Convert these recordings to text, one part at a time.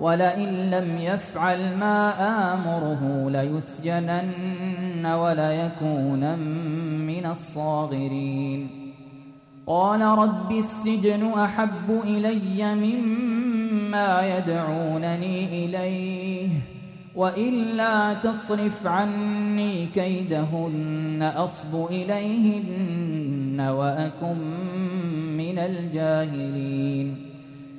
ولئن لم يفعل ما آمره ليسجنن وليكونن من الصاغرين. قال رب السجن أحب إلي مما يدعونني إليه وإلا تصرف عني كيدهن أصب إليهن وأكن من الجاهلين.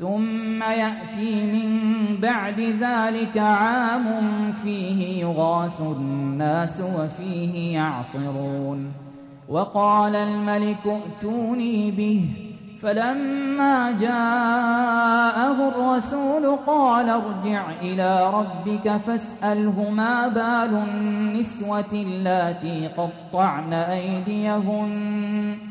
ثم يأتي من بعد ذلك عام فيه يغاث الناس وفيه يعصرون. وقال الملك ائتوني به. فلما جاءه الرسول قال ارجع إلى ربك فاسأله ما بال النسوة اللاتي قطعن أيديهن.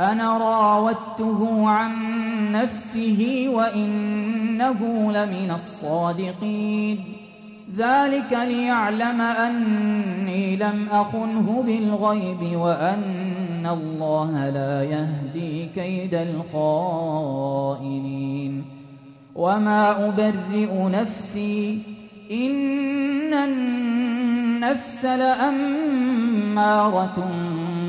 أنا راودته عن نفسه وإنه لمن الصادقين. ذلك ليعلم أني لم أخنه بالغيب وأن الله لا يهدي كيد الخائنين. وما أبرئ نفسي إن النفس لأمارة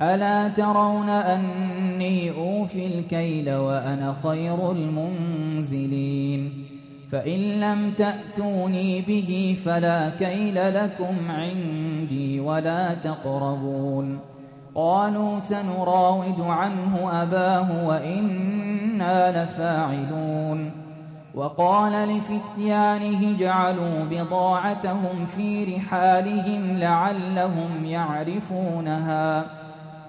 ألا ترون أني أوفي الكيل وأنا خير المنزلين فإن لم تأتوني به فلا كيل لكم عندي ولا تقربون قالوا سنراود عنه أباه وإنا لفاعلون وقال لفتيانه جعلوا بضاعتهم في رحالهم لعلهم يعرفونها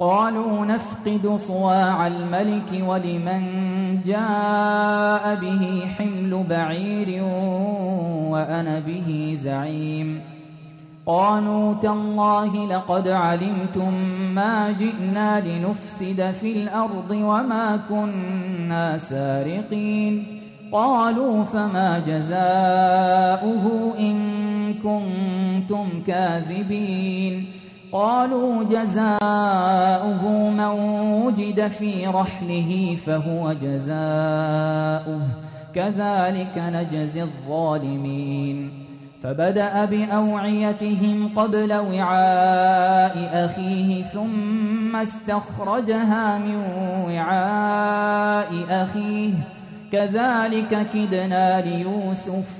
قالوا نفقد صواع الملك ولمن جاء به حمل بعير وأنا به زعيم. قالوا تالله لقد علمتم ما جئنا لنفسد في الأرض وما كنا سارقين. قالوا فما جزاؤه إن كنتم كاذبين. قالوا جزاؤه من وجد في رحله فهو جزاؤه. كذلك نجزي الظالمين. فبدأ بأوعيتهم قبل وعاء أخيه ثم استخرجها من وعاء أخيه. كذلك كدنا ليوسف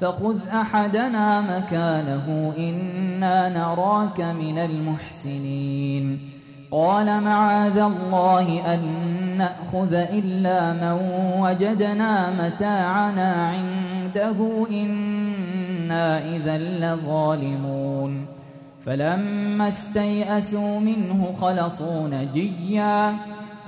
فخذ أحدنا مكانه إنا نراك من المحسنين. قال معاذ الله أن نأخذ إلا من وجدنا متاعنا عنده إنا إذا لظالمون. فلما استيئسوا منه خلصوا نجيا.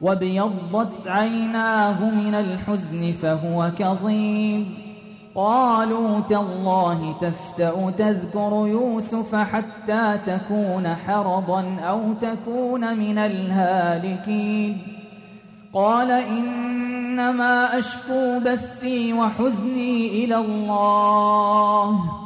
وابيضت عيناه من الحزن فهو كظيم قالوا تالله تفتأ تذكر يوسف حتى تكون حرضا أو تكون من الهالكين قال إنما أشكو بثي وحزني إلى الله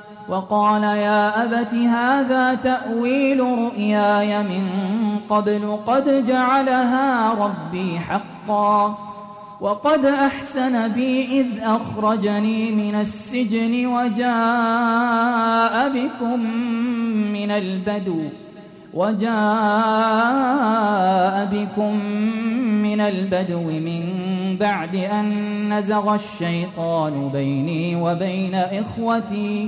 وقال يا أبت هذا تأويل رؤياي من قبل قد جعلها ربي حقا وقد أحسن بي إذ أخرجني من السجن وجاء بكم من البدو وجاء بكم من البدو من بعد أن نزغ الشيطان بيني وبين إخوتي